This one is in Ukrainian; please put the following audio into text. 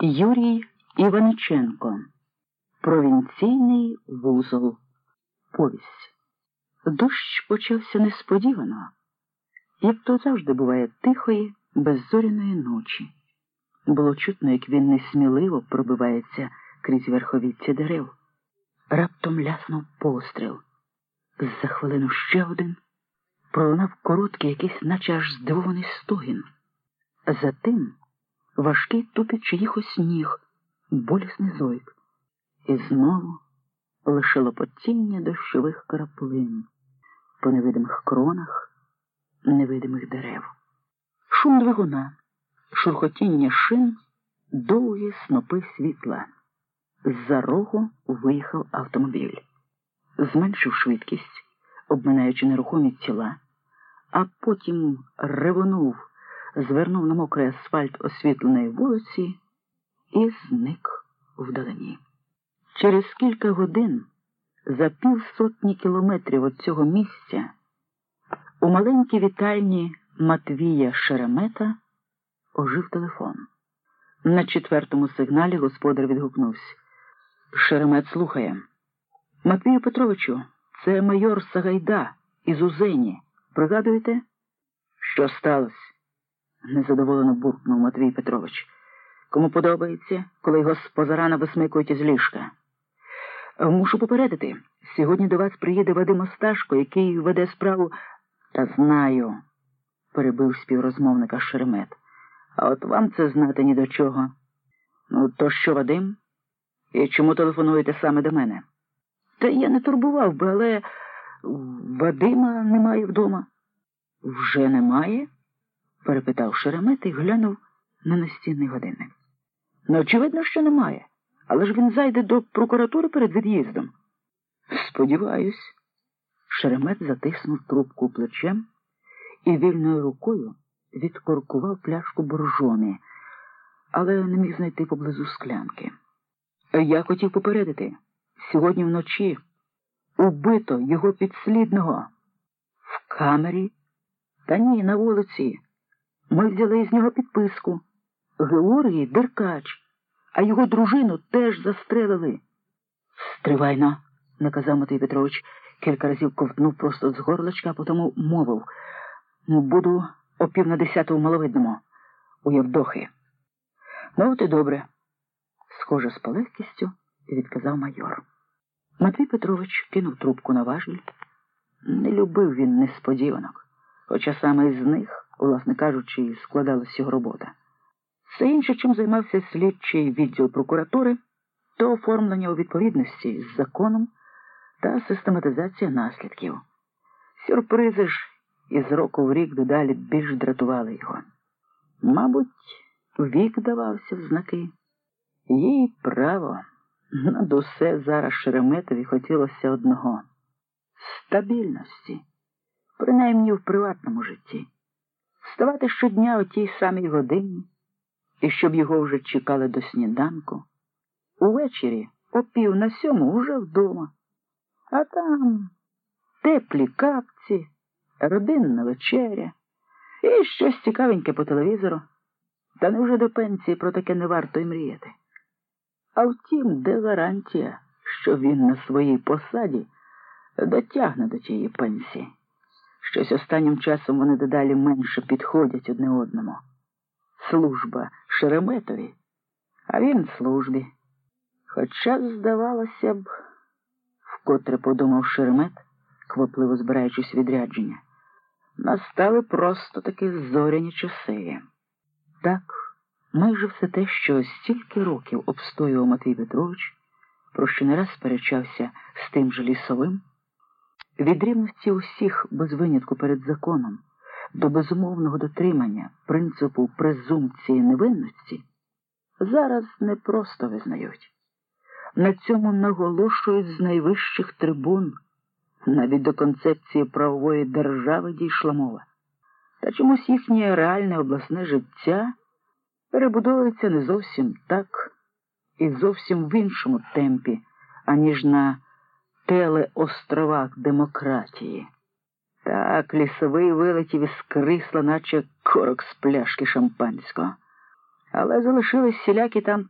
Юрій Іваниченко. Провінційний вузол. Повість. Дощ почався несподівано, як то завжди буває тихої, беззоряної ночі. Було чутно, як він несміливо пробивається крізь верховіття дерев. Раптом ляснув постріл. За хвилину ще один пролунав короткий, якийсь, наче аж здивований стогін. Затим важкий тупіт чиїхось ніг, болісний зойк. І знову лише лопотіння дощових краплин по невидимих кронах невидимих дерев. Шум двигуна, шурхотіння шин, довгі снопи світла. З-за рогу виїхав автомобіль, зменшив швидкість, обминаючи нерухомі тіла, а потім ревонув, звернув на мокрий асфальт освітленої вулиці і зник вдалині. Через кілька годин, за півсотні кілометрів від цього місця, у маленькій вітальні Матвія Шеремета ожив телефон. На четвертому сигналі господар відгукнувся. Шеремет слухає. Матвію Петровичу, це майор Сагайда із Узені. Пригадуєте? Що сталося? Незадоволено буркнув Матвій Петрович. Кому подобається, коли його з позарана висмикують із ліжка? Мушу попередити. Сьогодні до вас приїде Вадим Осташко, який веде справу. Та знаю, перебив співрозмовника Шеремет. А от вам це знати ні до чого. Ну, то що, Вадим? І чому телефонуєте саме до мене? Та я не турбував би, але Вадима немає вдома. Вже немає? Перепитав Шеремет і глянув на настінний годинник. Ну, очевидно, що немає. Але ж він зайде до прокуратури перед від'їздом. Сподіваюсь. Шеремет затиснув трубку плечем і вільною рукою відкоркував пляшку боржомі, але не міг знайти поблизу склянки. Я хотів попередити, сьогодні вночі убито його підслідного в камері, та ні, на вулиці. Ми взяли з нього підписку. Георгій Деркач, а його дружину теж застрелили. Стривайно, наказав Матвій Петрович, кілька разів ковтнув просто з горлочка, а потім мовив. Буду о пів на десятому маловидному, у Євдохи. Ну, і добре, схоже, з полегкістю, відказав майор. Матвій Петрович кинув трубку на важіль. Не любив він несподіванок, хоча саме із них, власне кажучи, складалась його робота. Все інше, чим займався слідчий відділ прокуратури, то оформлення у відповідності з законом та систематизація наслідків. Сюрпризи ж із року в рік дедалі більш дратували його. Мабуть, вік давався в знаки. Їй право, над усе зараз Шереметові хотілося одного стабільності, принаймні в приватному житті, вставати щодня о тій самій годині, і щоб його вже чекали до сніданку. Увечері о пів на сьому уже вдома, а там теплі капці, родинна вечеря і щось цікавеньке по телевізору. Та невже до пенсії про таке не варто й мріяти? А втім, де гарантія, що він на своїй посаді дотягне до тієї пенсії? Щось останнім часом вони дедалі менше підходять одне одному. Служба Шереметові, а він службі. Хоча, здавалося б, вкотре подумав Шеремет, квапливо збираючись відрядження, настали просто таки зоряні часи. Так, майже все те, що стільки років обстоював Матвій Петрович, про що не раз сперечався з тим же лісовим, від рівності усіх без винятку перед законом до безумовного дотримання принципу презумпції невинності, зараз не просто визнають. На цьому наголошують з найвищих трибун, навіть до концепції правової держави дійшла мова. Та чомусь їхнє реальне обласне життя перебудовується не зовсім так і зовсім в іншому темпі, аніж на телеостровах демократії. Так, лісовий вилетів із крисла, наче корок з пляшки шампанського. Але залишились всілякі там